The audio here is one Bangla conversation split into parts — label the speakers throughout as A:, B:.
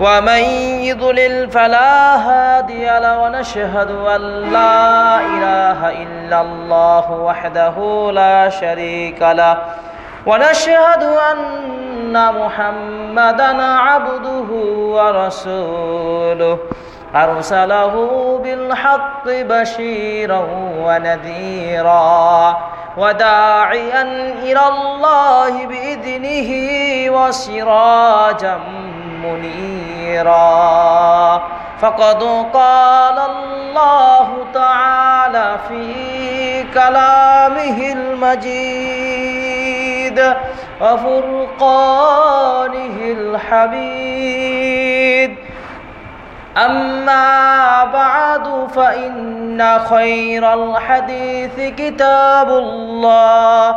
A: ومن يضلل فلا هادي له ونشهد أن لا إله إلا الله وحده لا شريك له ونشهد أن محمدا عبده ورسوله. أرسله بالحق بشيرا ونذيرا وداعيا إلى الله بإذنه وسراجا منيرا. فقد قال الله تعالى في كلامه المجيد وفرقانه الحميد. أما بعد فإن خير الحديث كتاب الله.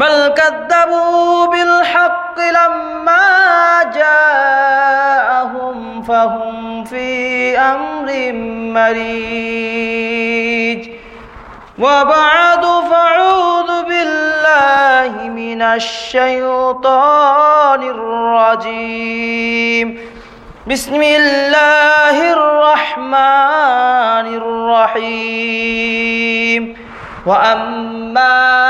A: بل كذبوا بالحق لما جاءهم فهم في أمر مريج. وبعد فأعوذ بالله من الشيطان الرجيم. بسم الله الرحمن الرحيم. وأما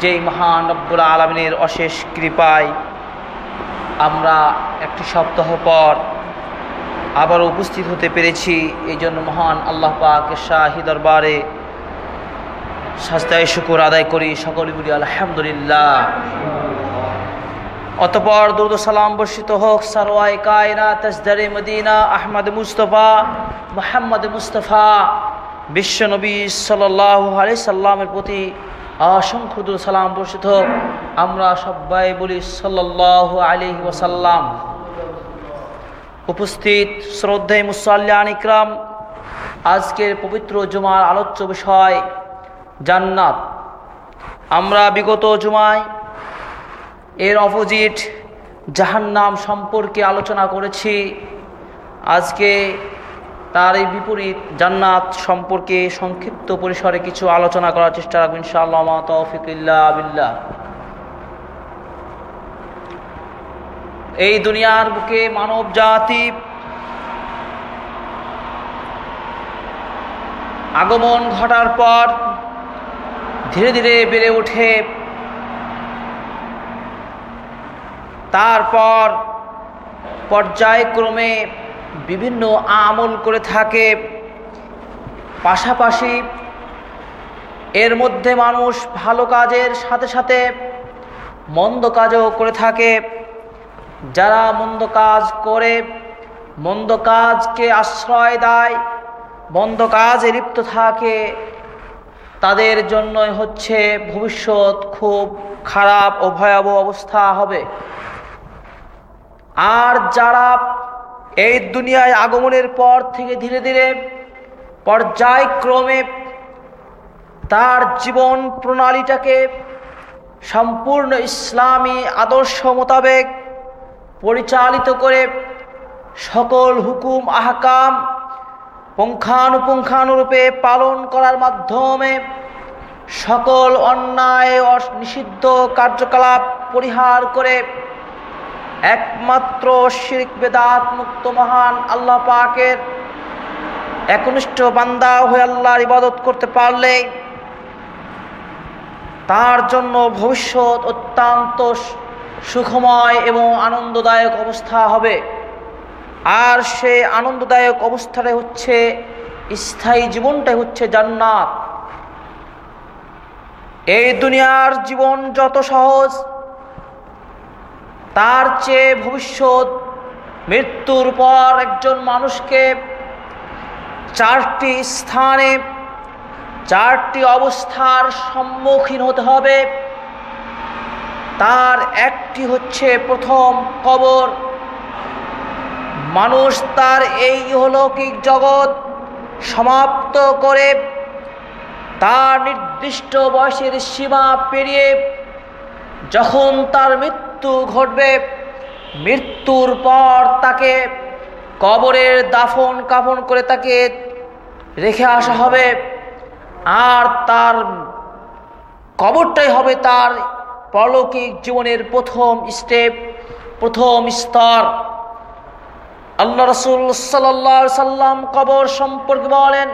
A: যেই মহান রব্বুল আলমিনের অশেষ কৃপায় আমরা একটি সপ্তাহ পর আবার উপস্থিত হতে পেরেছি এই জন্য মহান আল্লাহ পাক শাহি দরবারে সাস্তায় শুকুর আদায় করি। সকলে বলি, আলহামদুলিল্লাহ। অতপর দুর্দ সালাম বর্ষিত হোক সারওয়াই কায়না তসদারে Medina Ahmad Mustafa, Muhammad Mustafa. বিশ্বনবী সাল্লাহ আলি সাল্লামের প্রতি অসংখ্য সালাম বর্ষিত। আমরা সবাই বলি সাল্লাহ আলি ওসাল্লাম উপস্থিত শ্রদ্ধে মুসাল্লান ইকরাম, আজকের পবিত্র জুমার আলোচ্য বিষয় জান্নাত। আমরা বিগত জুমায় এর অপোজিট জাহান্নাম সম্পর্কে আলোচনা করেছি। আজকে তার এই বিপরীত জান্নাত সম্পর্কে সংক্ষিপ্ত পরিসরে কিছু আলোচনা করার চেষ্টা রাখব, ইনশাআল্লাহ তৌফিকুল্লাহ আবিল্লাহ এই দুনিয়ার বুকে মানব জাতি আগমন ঘটার পর ধীরে ধীরে বেড়ে ওঠে। তারপর পর্যায়ক্রমে বিভিন্ন আমল করে থাকে। পাশাপাশি এর মধ্যে মানুষ ভালো কাজের সাথে সাথে মন্দ কাজও করে থাকে। যারা মন্দ কাজ করে, মন্দ কাজকে আশ্রয় দেয়, মন্দ কাজে লিপ্ত থাকে, তাদের জন্যই হচ্ছে ভবিষ্যৎ খুব খারাপ ও ভয়াবহ অবস্থা হবে। আর যারা এই দুনিয়ায় আগমনের পর থেকে ধীরে ধীরে পর্যায়ক্রমে তার জীবন প্রণালীটাকে সম্পূর্ণ ইসলামী আদর্শ মোতাবেক পরিচালিত করে সকল হুকুম, আহকাম পুঙ্খানুপুঙ্খানুরূপে পালন করার মাধ্যমে সকল অন্যায় নিষিদ্ধ কার্যকলাপ পরিহার করে একমাত্র শিরিক বেদাত মুক্ত মহান আল্লাহ পাকের একনিষ্ঠ বান্দা হয়ে আল্লাহর ইবাদত করতে পারলে তার জন্য ভবিষ্যৎ অত্যন্ত সুখময় এবং আনন্দদায়ক অবস্থা হবে। আর সে আনন্দদায়ক অবস্থাটাই হচ্ছে, স্থায়ী জীবনটাই হচ্ছে জান্নাত। এই দুনিয়ার জীবন যত সহজ তার চেয়ে ভবিষ্যৎ মৃত্যুর পর একজন মানুষকে চারটি স্থানে, চারটি অবস্থার সম্মুখীন হতে হবে। তার একটি হচ্ছে প্রথম কবর। মানুষ তার এই ইহলৌকিক জগৎ সমাপ্ত করে তার নির্দিষ্ট বয়সের সীমা পেরিয়ে যখন তার মৃত্যু ঘটবে, মৃত্যুর পর তাকে কবরের দাফন কাফন করে তাকে রেখে আসা হবে। আর তার কবরটাই হবে তার পরলৌকিক জীবনের প্রথম স্টেপ, প্রথম স্তর। আল্লাহ রসুল সাল্লাহ সাল্লাম কবর সম্পর্কে বলেন,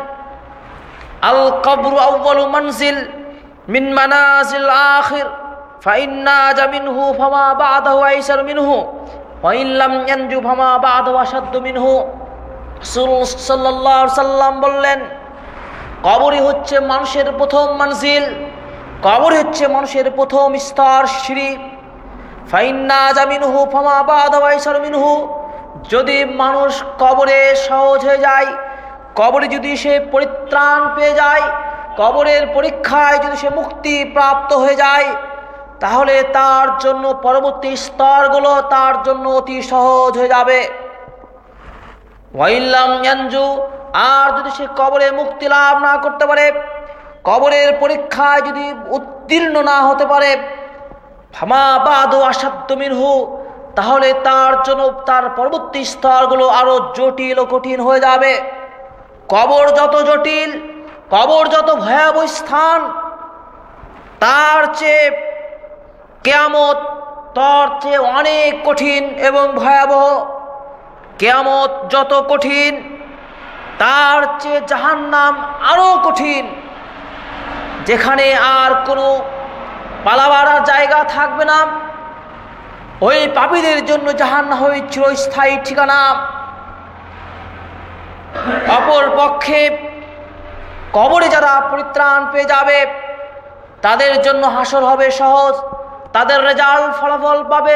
A: আল কবর আউ্বালু মনজিল মিন মানাজিল আখির। ফাইন্না মিনহু সাল্লাম বললেন, কবরই হচ্ছে মানুষের প্রথম মনজিল কবর হচ্ছে মানুষের প্রথম স্তর সিঁড়ি। ফাইন্না জামিনহু ফামা বাদাহু যদি মানুষ কবরে সহজ হয়ে যায়, কবরে যদি সে পরিত্রাণ পেয়ে যায়, কবরের পরীক্ষায় যদি সে মুক্তি প্রাপ্ত হয়ে যায় তাহলে তার জন্য পরবর্তী স্তরগুলো তার জন্য অতি সহজ হয়ে যাবে। আর যদি সে কবরে মুক্তি লাভ না করতে পারে, কবরের পরীক্ষায় যদি উত্তীর্ণ না হতে পারে মিনহু, তাহলে তার জন্য তার পরবর্তী স্তরগুলো আরও জটিল ও কঠিন হয়ে যাবে। কবর যত জটিল, কবর যত ভয়াবহ স্থান, তার চেয়ে কেয়ামত তার চেয়ে অনেক কঠিন এবং ভয়াবহ। কেয়ামত যত কঠিন, তার চেয়ে জাহান্নাম আরও কঠিন। যেখানে আর কোনো পালাবার জায়গা থাকবে না। ওই পাপীদের জন্য জাহান্ন হয়েছিল স্থায়ী ঠিকানা। অপর পক্ষে কবরে যারা পরিত্রাণ পেয়ে যাবে, তাদের জন্য হাসর হবে সহজ। তাদের রেজাল্ট ফলাফল পাবে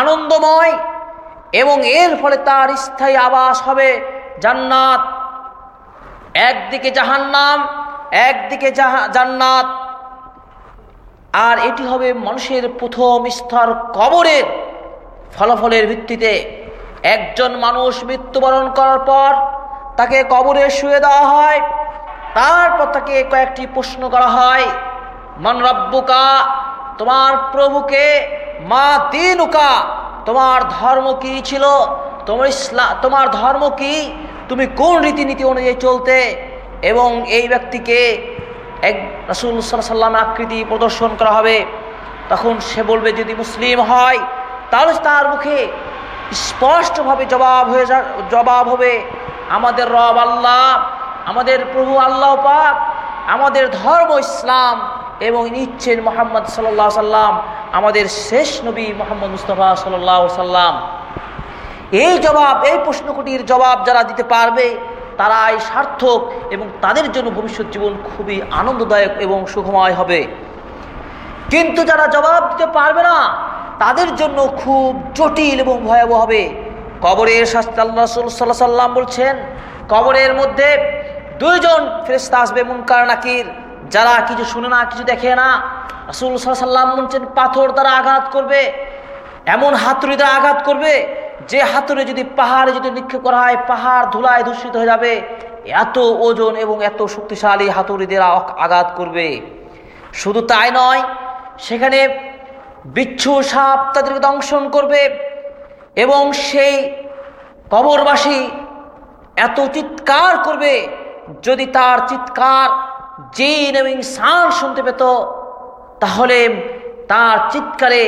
A: আনন্দময় এবং এর ফলে তার স্থায়ী আবাস হবে জান্নাত। একদিকে জাহান্নাম, একদিকে জান্নাত। আর এটি হবে মানুষের প্রথম স্তর কবরের ফলাফলের ভিত্তিতে। একজন মানুষ মৃত্যুবরণ করার পর তাকে কবরে শুয়ে দেওয়া হয়, তারপর তাকে কয়েকটি প্রশ্ন করা হয়, মন রব্বুকা? তোমার প্রভুকে, মা তিনুকা, তোমার ধর্ম কি ছিল? তোমার ইসলাম তোমার ধর্ম কি? তুমি কোন রীতিনীতি অনুযায়ী চলতে? এবং এই ব্যক্তিকে এক রাসুল সাল্লাম আকৃতি প্রদর্শন করা হবে। তখন সে বলবে, যদি মুসলিম হয়, তাহলে তার মুখে স্পষ্টভাবে জবাব হয়ে যা, জবাব হবে, আমাদের রব আল্লাহ, আমাদের প্রভু আল্লাহ পাক, আমাদের ধর্ম ইসলাম এবং নিচ্ছেন মোহাম্মদ সাল্লাহ সাল্লাম, আমাদের শেষ নবী মোহাম্মদ মুস্তফা সাল্লাহ সাল্লাম। এই জবাব, এই প্রশ্নকুটির জবাব যারা দিতে পারবে, তারাই সার্থক এবং তাদের জন্য ভবিষ্যৎ জীবন খুবই আনন্দদায়ক এবং সুখময় হবে। কিন্তু যারা জবাব দিতে পারবে না, তাদের জন্য খুব জটিল এবং ভয়াবহ হবে। কবরের শাস্তি আল্লাহ সাল্লাহ সাল্লাম বলছেন, কবরের মধ্যে দুইজন ফেরেস্তা আসবে, মুনকার নাকির। যারা কিছু শুনে না, কিছু দেখে না রাসুল সাল্লাম বলছেন, পাথর দ্বারা আঘাত করবে, এমন হাতুড়ি দ্বারা আঘাত করবে, যে হাতুড়ি যদি পাহাড়ে যদি নিক্ষেপ করা হয়, পাহাড় ধুলায় দূষিত হয়ে যাবে, এত ওজন এবং এত শক্তিশালী হাতুড়ি দ্বারা আঘাত করবে। শুধু তাই নয়, সেখানে বিচ্ছু সাপ তাদেরকে দংশন করবে এবং সেই কবরবাসী এত চিৎকার করবে, যদি তার চিৎকার জিন এবং ইনসান শুনতে পেত, তাহলে তার চিৎকারে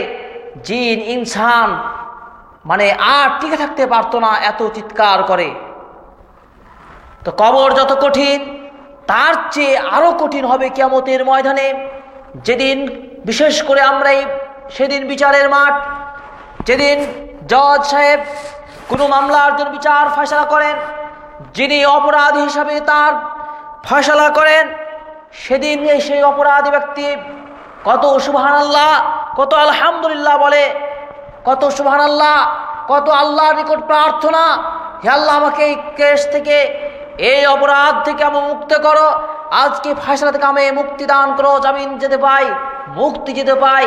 A: জিন, ইনসান মানে আর টিকে থাকতে পারতো না এত চিৎকার করে। তো কবর যত কঠিন, তার চেয়ে আরও কঠিন হবে কিয়ামতের ময়দানে। যেদিন, বিশেষ করে আমরা এই সেদিন বিচারের মাঠ, যেদিন জজ সাহেব কোনো মামলার জন্য বিচার ফয়সলা করেন, যিনি অপরাধী হিসাবে তার ফয়সলা করেন সেদিন সেই অপরাধী ব্যক্তি কত সুবাহান আল্লাহ কত আলহামদুলিল্লাহ বলে, কত সুবাহান আল্লাহ কত আল্লাহর নিকট প্রার্থনা, হে আল্লাহ আমাকে এই কেস থেকে, এই অপরাধ থেকে আমি মুক্ত করো, আজকে ফয়সলা থেকে আমি মুক্তি দান করো, জামিন যেতে পাই, মুক্তি যেতে পাই।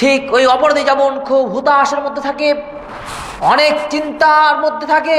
A: ঠিক ওই অপরাধী যেমন খুব হুতাশের মধ্যে থাকে, অনেক চিন্তার মধ্যে থাকে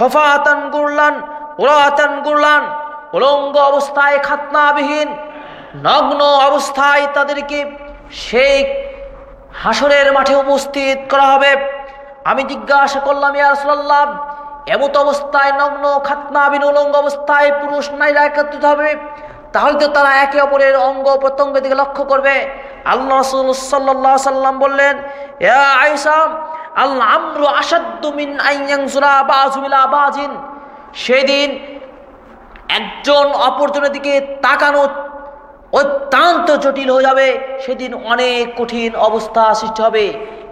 A: হফাতান গুরলান ওরাতান গুরলান উলঙ্গ অবস্থায় খাতনাবিহীন, নগ্ন অবস্থায় তাদেরকে সেই হাসরের মাঠে উপস্থিত করা হবে। আমি জিজ্ঞাসা করলাম ইয়ারসাল্লাম এমত অবস্থায় নগ্ন খাতনাবিন উলঙ্গ অবস্থায় পুরুষ নারীরা একত্রিত হবে, তাহলে তো তারা একে অপরের অঙ্গ প্রত্যঙ্গের দিকে লক্ষ্য করবে। আল্লাহ রসুল সাল্লাম বললেন আইসাম সেদিন একজন অপরজনের দিকে তাকানো অত্যন্ত জটিল হয়ে যাবে। সেদিন অনেক কঠিন অবস্থা সৃষ্টি হবে।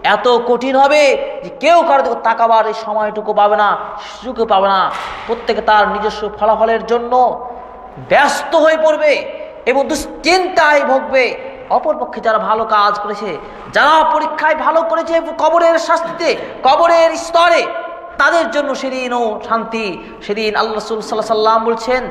A: এত কঠিন হবে যে কেউ কারও দিকে তাকাবার এই সময়টুকু পাবে না, সুযোগও পাবে না। প্রত্যেকে তার নিজস্ব ফলাফলের জন্য ব্যস্ত হয়ে পড়বে এবং দুশ্চিন্তায় ভোগবে। অপরপক্ষে যারা ভালো কাজ করেছে, যারা পরীক্ষায় ভালো করেছে কবরের শাস্তিতে, কবরের স্তরে, তাদের জন্য সেদিনও শান্তি। সেদিন আল্লাহ রসুল সাল্লাম বলছেন,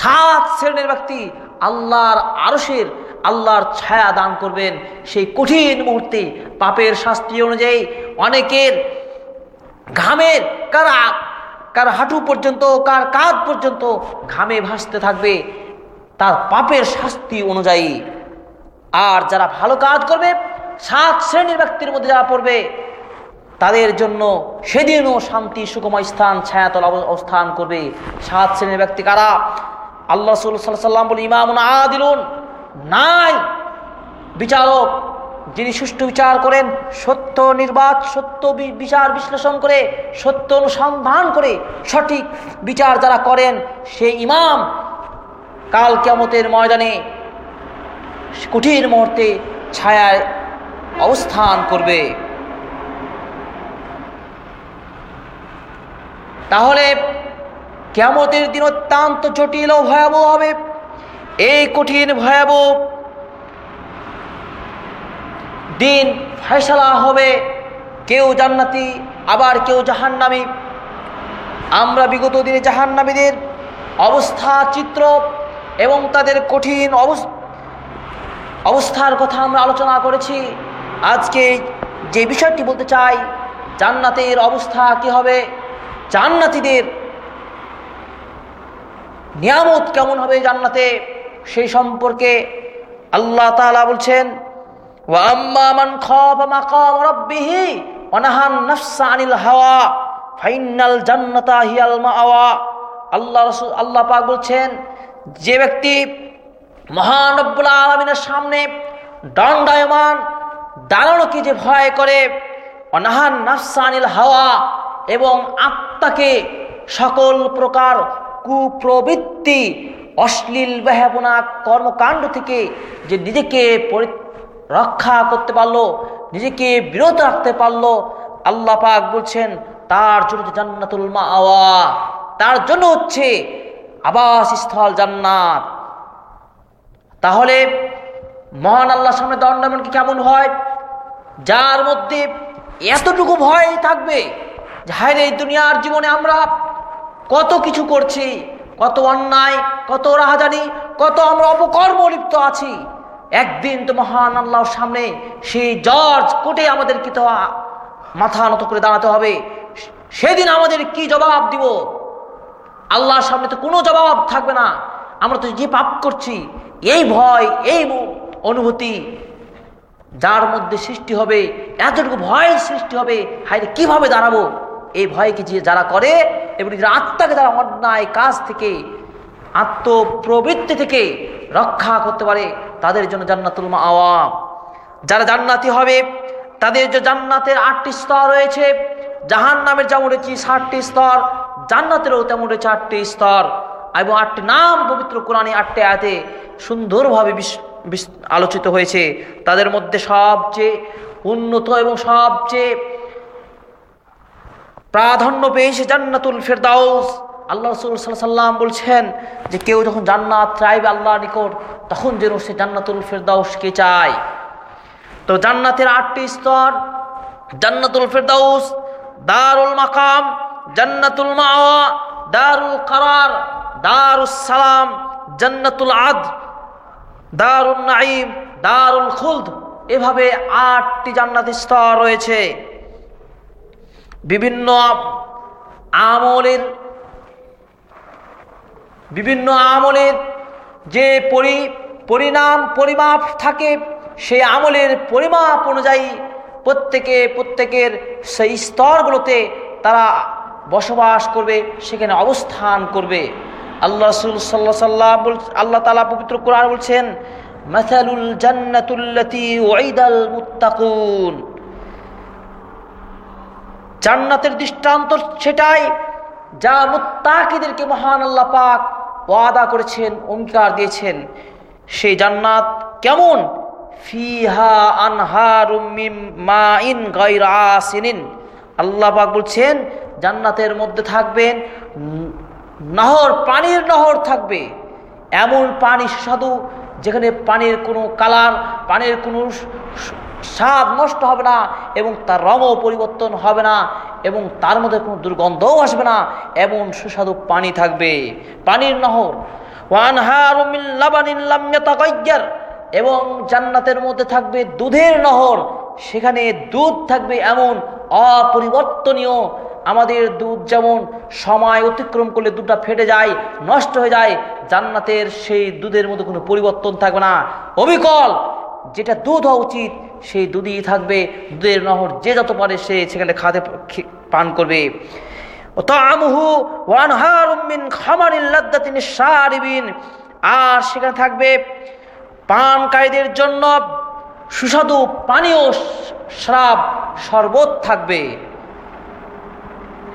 A: সাত শ্রেণির ব্যক্তি আল্লাহর আরসের আল্লাহর ছায়া দান করবেন। সেই কঠিন মুহূর্তে পাপের শাস্তি অনুযায়ী অনেকের ঘামের কারা, কার হাঁটু পর্যন্ত, কার কাঁধ পর্যন্ত ঘামে ভাসতে থাকবে। তার পাপের শাস্তি অনুযায়ী আর যারা ভালো কাজ করবে, সাত শ্রেণির ব্যক্তির মধ্যে যারা পড়বে, তাদের জন্য সেদিনও শান্তি, সুখময় স্থান, ছায়াতল অবস্থান করবে। সাত শ্রেণির ব্যক্তি কারা? আল্লাহ সাল্লাম বলে ইমাম আদিলুন। নাই। বিচারক যিনি সুষ্ঠু বিচার করেন, সত্য নির্বাচ, সত্য বিচার বিশ্লেষণ করে, সত্য অনুসন্ধান করে সঠিক বিচার যারা করেন, সেই ইমাম কাল কেমতের ময়দানে কঠিন মুহূর্তে ছায়ায় অবস্থান করবে। তাহলে কেমতের দিন অত্যন্ত জটিল ও ভয়াবহ হবে। এই কঠিন, ভয়াবহ দিন ফয়সলা হবে। কেউ জান্নাতি, আবার কেউ জাহান্নামি। আমরা বিগত দিনে জাহান্নামীদের অবস্থা, চিত্র এবং তাদের কঠিন অবস্থার কথা আমরা আলোচনা করেছি। আজকে যে বিষয়টি বলতে চাই, জান্নাতের অবস্থা কি হবে? জান্নাতিদের নিয়ামত কেমন হবে জান্নাতে? সেই সম্পর্কে আল্লাহ তালা বলছেন অনাহান আনিল হাওয়া ফাইনাল জান্নাতা হিয়াল মাওয়া। আল্লাহ রসুল, আল্লাহ পাক বলছেন, যে ব্যক্তি মহানব্বুল আলমিনের সামনে দণ্ডায়মান দাঁড়ানোকে যে ভয় করে অনাহান নাফসানিল হাওয়া এবং আত্মাকে সকল প্রকার কুপ্রবৃত্তি, অশ্লীল বেহাবনা কর্মকাণ্ড থেকে যে নিজেকে রক্ষা করতে পারল, নিজেকে বিরত রাখতে পারল, আল্লাহ পাক বলছেন, তার জন্য জান্নাতুল মা আওয়া তার জন্য হচ্ছে আবাসস্থল জান্নাত। তাহলে মহান আল্লাহর সামনে দণ্ডামন কি কেমন হয়? যার মধ্যে এতটুকু ভয় থাকবে যে, হায় এই দুনিয়ার জীবনে আমরা কত কিছু করছি, কত অন্যায়, কত রাহাজানি, কত আমরা অপকর্ম লিপ্ত আছি। একদিন তো মহান আল্লাহর সামনে সেই জর্জ কোটে আমাদেরকে তো মাথা নত করে দাঁড়াতে হবে। সেদিন আমাদের কি জবাব দিব? আল্লাহর সামনে তো কোনো জবাব থাকবে না। আমরা তো যে পাপ করছি এই ভয়, এই অনুভূতি যার মধ্যে সৃষ্টি হবে, এতটুকু ভয় সৃষ্টি হবে হায় কীভাবে দাঁড়াবো? এই ভয়কে যে যারা করে এবং নিজের আত্মাকে যারা অন্যায় কাজ থেকে, আত্মপ্রবৃত্তি থেকে রক্ষা করতে পারে, তাদের জন্য জান্নাতুল মা আওয়াম যারা জান্নাতি হবে, তাদের যে জান্নাতের আটটি স্তর রয়েছে জাহান নামের যেমন রয়েছে ষাটটি স্তর, জান্নাতেরও তেমন রয়েছে আটটি স্তর। এবং আটটি নাম পবিত্র কোরআনে আটটি আয়াতে সুন্দরভাবে আলোচিত হয়েছে। তাদের মধ্যে সবচেয়ে উন্নত এবং সবচেয়ে প্রাধান্য পেয়েছে জান্নাতুল ফেরদাউস। আল্লাহ রসুল সাল্লাম বলছেন যে কেউ যখন জান্নাত চাইবে আল্লাহ নিকট, তখন যেন সে জান্নাতুল ফেরদাউসকে চায়। তো জান্নাতের আটটি স্তর, জান্নাতুল ফেরদাউস, দারুল মাকাম, জান্নাতুল মাওয়া, দারুল কারার দারুস সালাম জান্নাতুল আদ দারুল নাইম দারুল খুলদ এভাবে আটটি জান্নাতের স্তর রয়েছে। বিভিন্ন আমলের বিভিন্ন আমলের যে পরি, পরিণাম, পরিমাপ থাকে, সেই আমলের পরিমাপ অনুযায়ী প্রত্যেকে, প্রত্যেকের সেই স্তরগুলোতে তারা বসবাস করবে, সেখানে অবস্থান করবে। আল্লাহ রসুল সাল্লাহ আল্লাহ তালা পবিত্র কোরআন বলছেন, মাসালুল জান্নাতুল্লাতি ওয়াইদাল মুত্তাকুন। জান্নাতের দৃষ্টান্ত সেটাই যা মুত্তাকিদেরকে মহান আল্লাহ পাক ওয়াদা করেছেন, অঙ্গীকার দিয়েছেন। সেই জান্নাত কেমন? ফিহা আনহারুম মিম মাইন গায়রা আসিনিন। আল্লাহ পাক বলছেন, জান্নাতের মধ্যে থাকবেন নহর, পানির নহর থাকবে। এমন পানি সুস্বাদু, যেখানে পানির কোনো কালার, পানির কোনো স্বাদ নষ্ট হবে না এবং তার রঙও পরিবর্তন হবে না এবং তার মধ্যে কোনো দুর্গন্ধও আসবে না। এমন সুস্বাদু পানি থাকবে। পানির নহর। এবং জান্নাতের মধ্যে থাকবে দুধের নহর। সেখানে দুধ থাকবে এমন অপরিবর্তনীয় আমাদের দুধ যেমন সময় অতিক্রম করলে দুধটা ফেটে যায়, নষ্ট হয়ে যায়, জান্নাতের সেই দুধের মধ্যে কোনো পরিবর্তন থাকবে না। অবিকল যেটা দুধ হওয়া উচিত, সেই দুধই থাকবে। দুধের নহর যে যত পারে সে সেখানে খাতে পান করবে। আর সেখানে থাকবে পানকারীদের জন্য সুস্বাদু পানীয় শ্রাব শরবত থাকবে।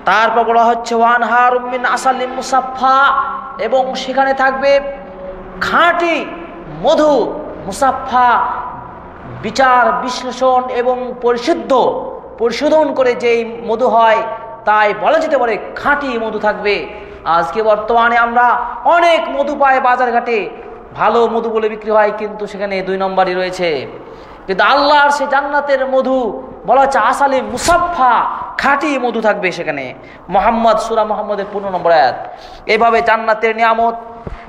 A: তারপর বলা হচ্ছে আসালিম এবং সেখানে থাকবে খাঁটি মধু মুসাফা বিচার, বিশ্লেষণ এবং পরিশুদ্ধ, পরিশোধন করে যেই মধু হয়, তাই বলা যেতে পারে খাঁটি মধু থাকবে। আজকে বর্তমানে আমরা অনেক মধু পাই বাজার ঘাটে ভালো মধু বলে বিক্রি হয়, কিন্তু সেখানে দুই নম্বরই রয়েছে। কিন্তু আল্লাহর সে জান্নাতের মধু, বলা হচ্ছে আসালি মুসাফা খাঁটি মধু থাকবে সেখানে। মোহাম্মদ, সুরা মোহাম্মদের পূর্ণ নম্বর আয়াত। এভাবে জান্নাতের নিয়ামত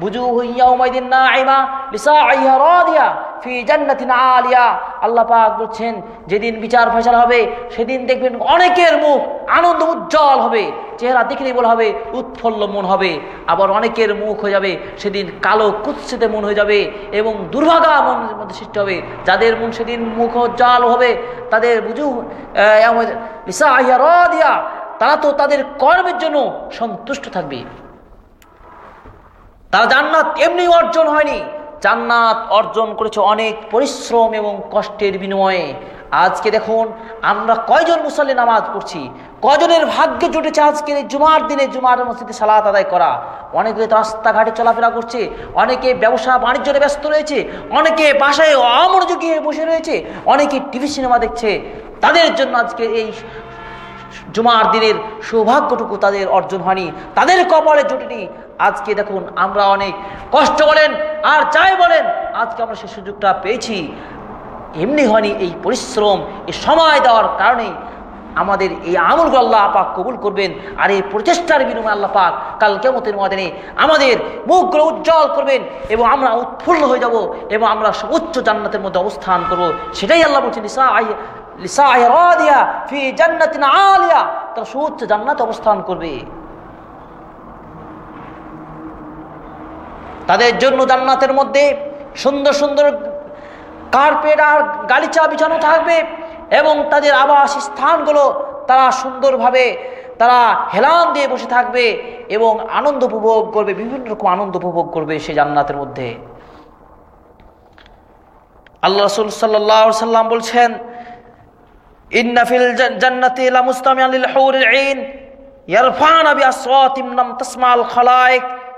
A: বুঝু হইয়া উমাইদিন না আইমা লিসা আইহা রিয়া ফি জান্নাতিন আলিয়া। বলছেন, যেদিন বিচার ফয়সালা হবে, সেদিন দেখবেন অনেকের মুখ আনন্দ উজ্জ্বল হবে, চেহারা দেখলেই বলা হবে উৎফুল্ল মন হবে। আবার অনেকের মুখ হয়ে যাবে, সেদিন কালো কুৎসিতে মন হয়ে যাবে এবং দুর্ভাগা মনের মধ্যে সৃষ্টি হবে। যাদের মন সেদিন মুখ উজ্জ্বল হবে, তাদের বুঝু দিয়া তারা তো তাদের কর্মের জন্য সন্তুষ্ট থাকবে। তারা জান্নাত এমনি অর্জন হয়নি। জান্নাত অর্জন করেছে অনেক পরিশ্রম এবং কষ্টের বিনিময়ে। আজকে দেখুন, আমরা কয়জন মুসল্লি নামাজ পড়ছি? কজনের ভাগ্যে জুটেছে আজকে জুমার দিনে? জুমার মসজিদে সালাত আদায় করা। অনেকে রাস্তাঘাটে চলাফেরা করছে, অনেকে ব্যবসা বাণিজ্য ব্যস্ত রয়েছে, অনেকে বাসায় অমনোযোগী হয়ে বসে রয়েছে, অনেকে টিভি, সিনেমা দেখছে। তাদের জন্য আজকে এই জুমার দিনের সৌভাগ্যটুকু তাদের অর্জন হয়নি। তাদের কপালে জুটেনি। আজকে দেখুন আমরা অনেক কষ্ট বলেন, আর যাই বলেন, আজকে আমরা সে সুযোগটা পেয়েছি। এমনি হয়নি এই পরিশ্রম, এই সময় দেওয়ার কারণে আমাদের এই আমলগুলো আল্লাহ পাক কবুল করবেন, আর এই প্রচেষ্টার বিনিময়ে আল্লাহ পাক কাল কেমতের মধ্যে আমাদের মুখগুলো উজ্জ্বল করবেন এবং আমরা উৎফুল্ল হয়ে যাব এবং আমরা উচ্চ জান্নাতের মধ্যে অবস্থান করব। সেটাই আল্লাহ বলছেন লিসা আহ লিসা আহ রিয়া ফি জান্নাতিন আলিয়া তারা সুচ্চ জান্নাত অবস্থান করবে। তাদের জন্য জান্নাতের মধ্যে সুন্দর সুন্দর কার্পেট আর গালিচা বিছানো থাকবে এবং তাদের আবাস স্থানগুলো তারা সুন্দরভাবে তারা হেলান দিয়ে বসে থাকবে এবং আনন্দ উপভোগ করবে, বিভিন্ন রকম আনন্দ উপভোগ করবে সে জান্নাতের মধ্যে। আল্লাহ রসুল সাল্লাম বলছেন ইন্নাফিল জান্নাতি হুরিল আইন, ইয়ারফানা বিআসওয়াতিম নাম তাসমাল খালায়েক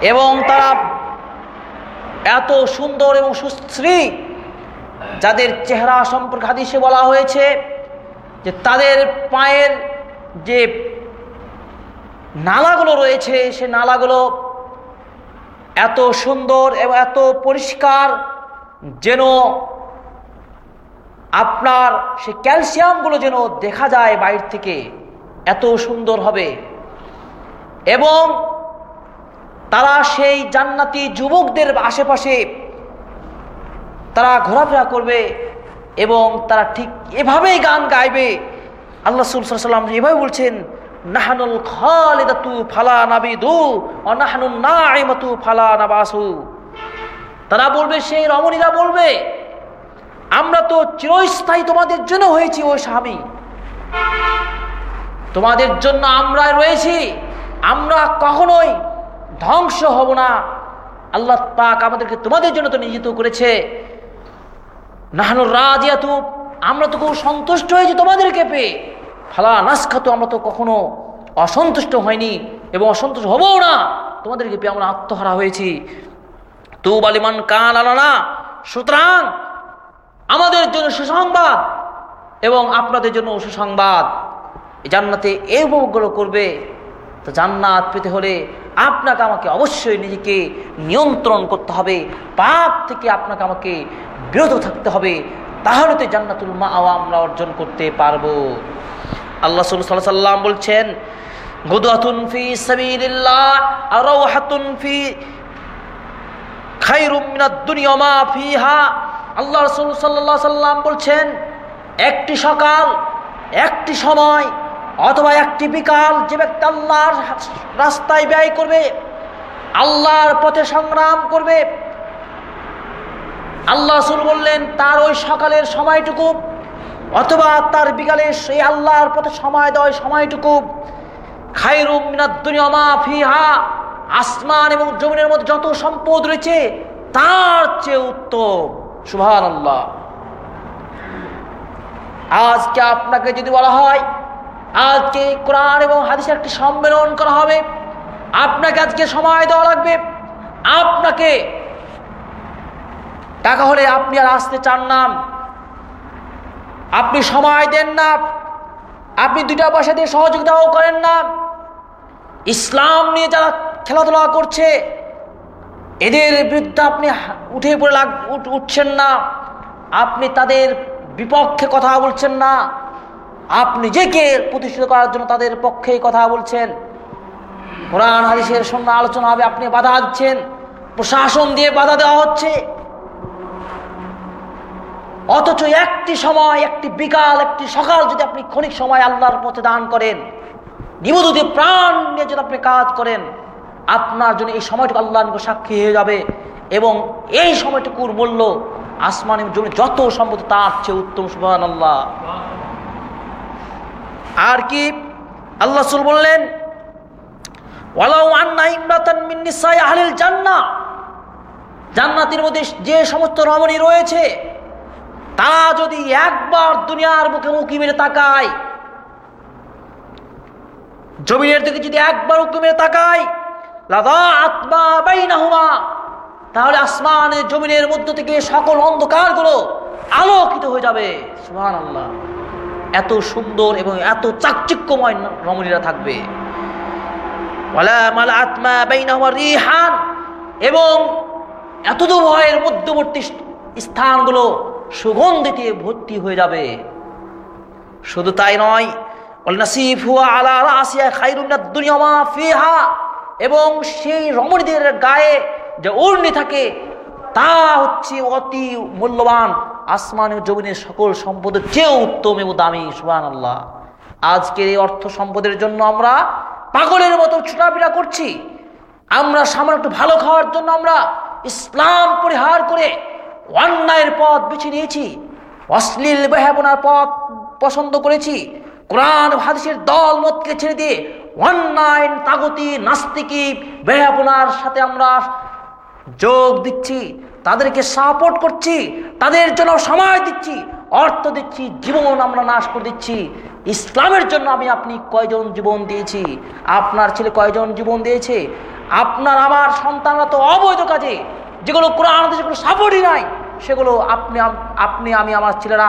A: এবং তারা এত সুন্দর এবং সুশ্রী, যাদের চেহারা সম্পর্কে হাদিসে বলা হয়েছে যে তাদের পায়ের যে নালাগুলো রয়েছে, সে নালাগুলো এত সুন্দর এবং এত পরিষ্কার যেন আপনার সে ক্যালসিয়ামগুলো যেন দেখা যায় বাইর থেকে, এত সুন্দর হবে। এবং তারা সেই জান্নাতি যুবকদের আশেপাশে তারা ঘোরাফেরা করবে এবং তারা ঠিক এভাবেই গান গাইবে। আল্লাহ সাল্লাম এভাবে বলছেন, নাহানুল খালিদাতু ফালা নাবিদু ও নাহানুল নাইমাতু ফালা নাবাসু। তারা বলবে, সেই রমণীরা বলবে, আমরা তো চিরস্থায়ী তোমাদের জন্য হয়েছি ওই স্বামী। তোমাদের জন্য আমরা রয়েছি। আমরা কখনোই ধ্বংস হব না। আল্লাহ পাক আমাদেরকে তোমাদের জন্য তো নিয়োজিত করেছে। নাহানুর রাজিয়াতু আমরা তো খুব সন্তুষ্ট হয়েছি তোমাদেরকে পেয়ে। ফালা নাসখাতু আমরা তো কখনো অসন্তুষ্ট হয়নি এবং অসন্তুষ্ট হবও না। তোমাদেরকে পেয়ে আমরা আত্মহারা হয়েছি। তু বালিমান কান আলানা সুতরাং আমাদের জন্য সুসংবাদ এবং আপনাদের জন্য সুসংবাদ। জান্নাতে এই উপভোগগুলো করবে। তো জান্নাত পেতে হলে আপনাকে আমাকে অবশ্যই নিজেকে নিয়ন্ত্রণ করতে হবে, পাপ থেকে আপনাকে আমাকে বিরত থাকতে হবে, তাহলে তো জান্নাতুল মা আমরা অর্জন করতে পারব। আল্লাহ মা ফিহা। সাল্লাম বলছেন, একটি সকাল, একটি সময় অথবা একটি বিকাল যে ব্যক্তি আল্লাহর রাস্তায় ব্যয় করবে, আল্লাহর পথে সংগ্রাম করবে। আল্লাহ রসুল বললেন, তার ওই সকালের সময়টুকু অথবা তার বিকালে সেই আল্লাহর পথে সময় দেওয়া সময়টুকু। খাইরুম আসমান এবং জমিনের মধ্যে যত সম্পদ রয়েছে, তার চেয়ে উত্তম। সুভান আল্লাহ আজকে আপনাকে যদি বলা হয় আজকে কোরআন এবং হাদিসের একটি সম্মেলন করা হবে। আপনাকে আজকে সময় দেওয়া লাগবে। আপনাকে টাকা হলে আপনি আর আসতে চান না। আপনি সময় দেন না। আপনি দুইটা পয়সা দিয়ে সহযোগিতাও করেন না। ইসলাম নিয়ে যারা খেলাধুলা করছে, এদের বিরুদ্ধে আপনি উঠে পড়ে লাগ উঠছেন না। আপনি তাদের বিপক্ষে কথা বলছেন না। আপনি নিজেকে প্রতিষ্ঠিত করার জন্য তাদের পক্ষে কথা বলছেন? কোরআন, হাদিসের সঙ্গে আলোচনা হবে, আপনি বাধা দিচ্ছেন। প্রশাসন দিয়ে বাধা দেওয়া হচ্ছে। অথচ একটি সময়, একটি বিকাল, একটি সকাল যদি আপনি ক্ষণিক সময় আল্লাহর পথে দান করেন নিবুদি প্রাণ নিয়ে যদি আপনি কাজ করেন, আপনার জন্য এই সময়টুকু আল্লাহ সাক্ষী হয়ে যাবে এবং এই সময়টুকুর মূল্য আসমান জমি যত সম্ভব তার চেয়ে উত্তম সুবাহ আল্লাহ আর কি? আল্লাহ সুল বললেন জান্নাতের মধ্যে যে সমস্ত রমণী রয়েছে, তারা যদি একবার দুনিয়ার মুখে মুখি মেরে তাকায়, জমিনের দিকে যদি একবার উঁকি মেরে তাকায় তাহলে আসমানের জমিনের মধ্য থেকে সকল অন্ধকারগুলো আলোকিত হয়ে যাবে। সুহান আল্লাহ এত সুন্দর এবং এত চাকচিক্যময় রমণীরা থাকবে। রিহান। এবং এত ভয়ের মধ্যবর্তী স্থানগুলো সুগন্ধি দিয়ে ভর্তি হয়ে যাবে। শুধু তাই নয় এবং সেই রমণীদের গায়ে যে উর্নি থাকে, তা হচ্ছে অতি মূল্যবান আসমান ও জমিনের সকল সম্পদের চেয়েও উত্তম এবং দামি সুহান আল্লাহ আজকের এই অর্থ সম্পদের জন্য আমরা পাগলের মতো ছোটাফেরা করছি। আমরা সামান্য একটু ভালো খাওয়ার জন্য আমরা ইসলাম পরিহার করে অন্যায়ের পথ বেছে নিয়েছি, অশ্লীল বেহাবনার পথ পছন্দ করেছি, কোরআন হাদিসের দল মতকে ছেড়ে দিয়ে অন্যায়, তাগতি, নাস্তিকি বেহাবনার সাথে আমরা যোগ দিচ্ছি। তাদেরকে সাপোর্ট করছি, তাদের জন্য সময় দিচ্ছি, অর্থ দিচ্ছি, জীবন আমরা নাশ করে দিচ্ছি। ইসলামের জন্য আমি আপনি কয়জন জীবন দিয়েছি? আপনার ছেলে কয়জন জীবন দিয়েছে? আপনার আমার সন্তানরা তো অবৈধ কাজে, যেগুলো কোরআন যেগুলো সাপোর্টই নাই, সেগুলো আপনি আপনি, আমি, আমার ছেলেরা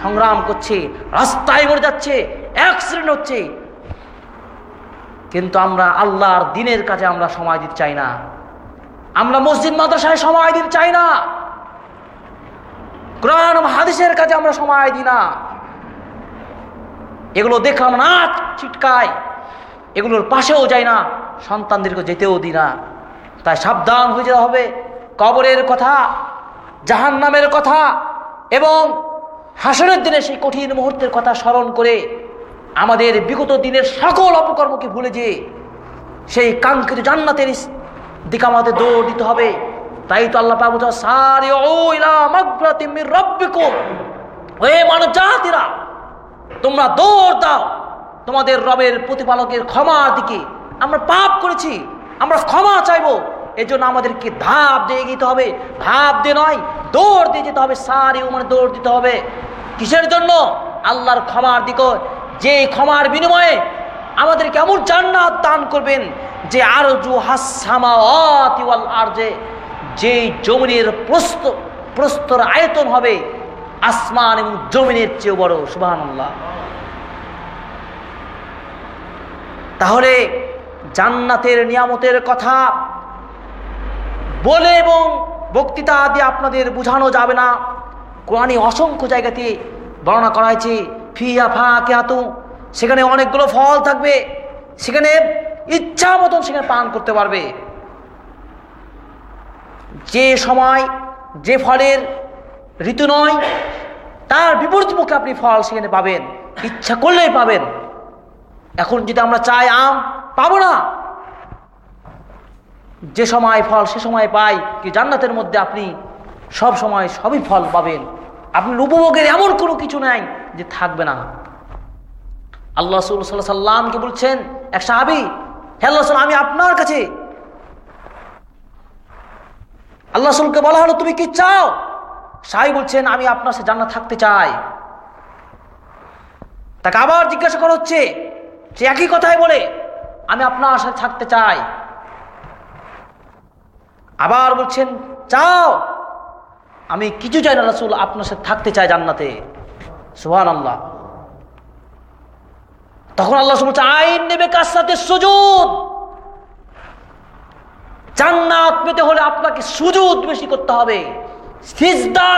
A: সংগ্রাম করছে, রাস্তায় মরে যাচ্ছে অ্যাক্সিডেন্ট হচ্ছে। কিন্তু আমরা আল্লাহর দিনের কাজে আমরা সময় দিতে চাই না। আমরা মসজিদ, মাদ্রাসায় সময় দিতে চাই না। কোরআন হাদিসের কাজে আমরা সময় দিই না। এগুলো দেখলাম না ছিটকায় এগুলোর পাশেও যাই না, সন্তানদেরকে যেতেও দিই না। তাই সাবধান হয়ে যেতে হবে। কবরের কথা জাহান নামের কথা এবং হাসনের দিনে সেই কঠিন মুহূর্তের কথা স্মরণ করে আমাদের বিগত দিনের সকল অপকর্মকে ভুলে যে সেই কাঙ্ক্ষিত জান্নাতের দিকে আমাদের দৌড় দিতে হবে। তাই তো আল্লাহ পাবো মানব জাতিরা, তোমরা দৌড় দাও। তোমাদের রবের প্রতিপালকের ক্ষমার দিকে আমরা পাপ করেছি, আমরা ক্ষমা চাইব। এই জন্য আমাদেরকে ধাপ দিয়ে যেতে হবে, ধাপ দিয়ে নয়, দৌড় দিয়ে যেতে হবে সারি মানে দৌড় দিতে হবে। কিসের জন্য? আল্লাহর ক্ষমার দিকে। যে ক্ষমার বিনিময়ে আমাদেরকে এমন জান্নাত দান করবেন যে আর যে যে জমিনের প্রস্ত, প্রস্তর আয়তন হবে আসমান এবং জমিনের চেয়েও বড় সুবাহ তাহলে জান্নাতের নিয়ামতের কথা বলে এবং বক্তৃতা দিয়ে আপনাদের বোঝানো যাবে না। কোরআনে অসংখ্য জায়গাতে বর্ণনা করা হয়েছে ফিয়া ফা কেহাতু সেখানে অনেকগুলো ফল থাকবে, সেখানে ইচ্ছা মতন সেখানে পান করতে পারবে। যে সময়, যে ফলের ঋতু নয়, তার বিপরীত মুখে আপনি ফল সেখানে পাবেন, ইচ্ছা করলেই পাবেন। এখন যদি আমরা চাই আম, পাবো না। যে সময় ফল, সে সময় পাই কি জান্নাতের মধ্যে আপনি সব সময় সবই ফল পাবেন। আপনার উপভোগের এমন কোনো কিছু নাই যে থাকবে না। আল্লাহ সাল্লামকে বলছেন, এক সাহাবি হ্যালো আমি আপনার কাছে আল্লাহ সালকে বলা হলো, তুমি কি চাও? সাহি বলছেন, আমি আপনার সাথে জান্নাত থাকতে চাই। তাকে আবার জিজ্ঞাসা করা হচ্ছে, সে একই কথাই বলে, আমি আপনার সাথে থাকতে চাই। আবার বলছেন, চাও, আমি কিছু চাই না রাসুল, আপনার সাথে থাকতে চাই জান্নাতে। সুহান আল্লাহ তখন আল্লাহ বলছে আইন নেবে কার সাথে? সুজুদ। জান্নাত পেতে হলে আপনাকে সুজুদ বেশি করতে হবে।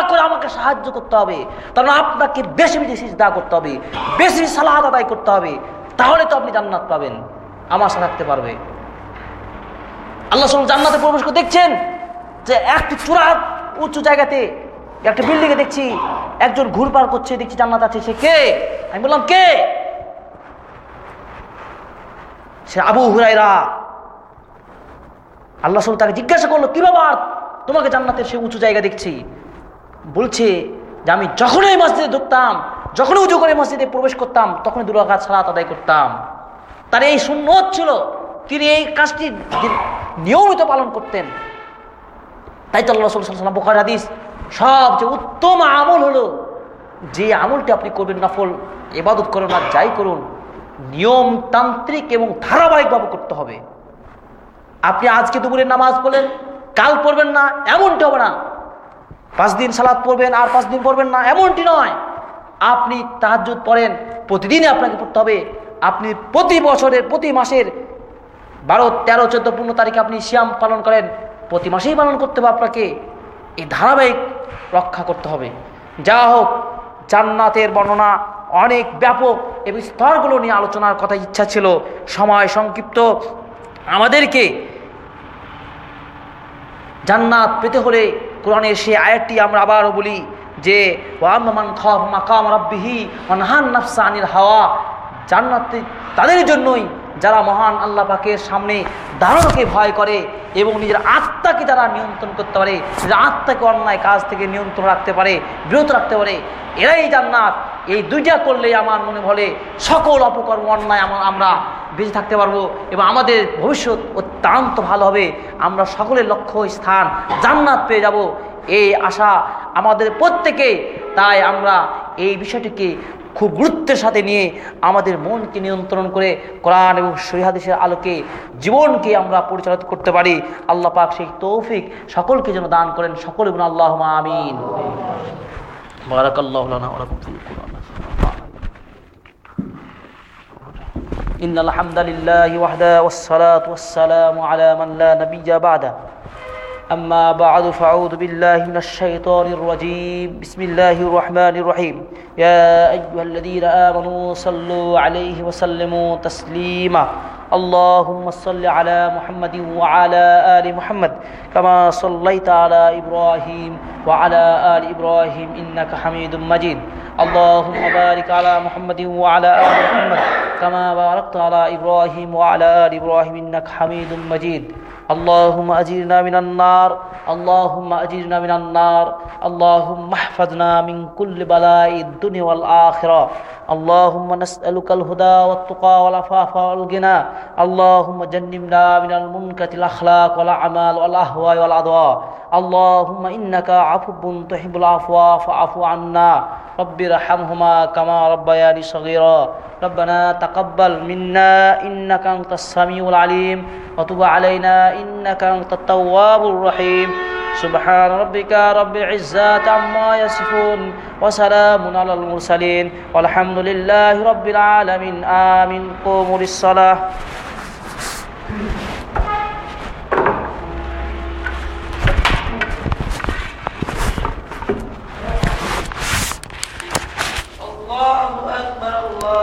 A: করে আমাকে সাহায্য করতে হবে। কারণ আপনাকে বেশি বেশি সিজদা করতে হবে। বেশি সালাহাত আদায় করতে হবে। তাহলে তো আপনি জান্নাত পাবেন। আমার থাকতে পারবে। আল্লাহ সাল জান্নাতে প্রবেশ করে দেখছেন যে একটি চূড়া উঁচু জায়গাতে, একটা বিল্ডিংয়ে দেখছি, একজন ঘুরপার করছে দেখছি জান্নাত আছে, সে কে? আমি বললাম, কে? সে আবু হুরাইরা আল্লাহ সাল তাকে জিজ্ঞাসা করল, কি ব্যাপার? তোমাকে জান্নাতের সে উঁচু জায়গা দেখছি। বলছে যে, আমি যখনই মসজিদে ঢুকতাম, যখনই উঁচু করে মসজিদে প্রবেশ করতাম, তখনই দুরাঘাত ছাড়া আদায় করতাম। তার এই শূন্য ছিল, তিনি এই কাজটি নিয়মিত পালন করতেন। তাই তো আল্লাহ সাল্লাম বুখার হাদিস সবচেয়ে উত্তম আমল হলো, যে আমলটি আপনি করবেন, নফল এবাদত করুন আর যাই করুন নিয়মতান্ত্রিক এবং ধারাবাহিকভাবে করতে হবে। আপনি আজকে দুপুরে নামাজ পড়লেন, কাল পড়বেন না, এমনটি হবে না। পাঁচ দিন সালাদ পড়বেন আর পাঁচ দিন পড়বেন না, এমনটি নয়। আপনি তাহাজুদ পড়েন, প্রতিদিনই আপনাকে পড়তে হবে। আপনি প্রতি বছরের, প্রতি মাসের বারো, তেরো, চোদ্দ, পনেরো তারিখে আপনি শ্যাম পালন করেন, প্রতি মাসেই পালন করতে হবে আপনাকে। এই ধারাবাহিক রক্ষা করতে হবে। যা হোক জান্নাতের বর্ণনা অনেক ব্যাপক এবং স্তরগুলো নিয়ে আলোচনার কথা ইচ্ছা ছিল। সময় সংক্ষিপ্ত। আমাদেরকে জান্নাত পেতে হলে কোরআনের সেই আয়াতটি আমরা আবারও বলি যে ওয়ামান খাফ মাকাম রাব্বিহি নাফসা হাওয়া। জান্নাত তাদের জন্যই যারা মহান আল্লাহ পাকের সামনে দাঁড়ানোকে ভয় করে এবং নিজের আত্মাকে তারা নিয়ন্ত্রণ করতে পারে, নিজের আত্মাকে অন্যায় কাজ থেকে নিয়ন্ত্রণ রাখতে পারে, বিরত রাখতে পারে, এরাই জান্নাত। এই দুইটা করলেই আমার মনে বলে সকল অপকর্ম, অন্যায় আমরা বেঁচে থাকতে পারব এবং আমাদের ভবিষ্যৎ অত্যন্ত ভালো হবে। আমরা সকলের লক্ষ্য স্থান জান্নাত পেয়ে যাব। এই আশা আমাদের প্রত্যেকে। তাই আমরা এই বিষয়টিকে খুব গুরুত্বের সাথে নিয়ে আমাদের মনকে নিয়ন্ত্রণ করে কোরআন এবং সহিহাদিসের আলোকে জীবনকে আমরা পরিচালিত করতে পারি আল্লাহ পাক সেই তৌফিক সকলকে যেন দান করেন সকল এবং আল্লাহ আমিন বারাকাল্লাহ লানা ওয়া লাকুম ফিল কুরআন إن الحمد لله وحده والصلاة والسلام على من لا نبي بعده أما بعد فأعوذ بالله من الشيطان الرجيم. بسم الله الرحمن الرحيم. يا أيها الذين آمنوا صلوا عليه وسلموا تسليما. اللهم صل على محمد وعلى آل محمد كما صليت على إبراهيم وعلى آل إبراهيم إنك حميد مجيد. اللهم بارك على محمد وعلى آل محمد كما باركت على إبراهيم وعلى آل إبراهيم إنك حميد مجيد. اللهم أجرنا من النار اللهم أجرنا من النار اللهم احفظنا من كل بلاء الدنيا والآخرة. اللهم نسألك الهدى والتقى والعفاف والغنى. اللهم جنبنا من المنكة الأخلاق والأعمال والأهواء والأضواء اللهم إنك عفو تحب العفو فاعف عنا. رب ارحمهما كما ربياني صغيرا. ربنا تقبل منا إنك أنت السميع العليم. وتب علينا إنك أنت التواب الرحيم. سبحان ربك رب العزة عما يصفون وسلام على المرسلين والحمد لله رب العالمين. آمين. قوموا للصلاة.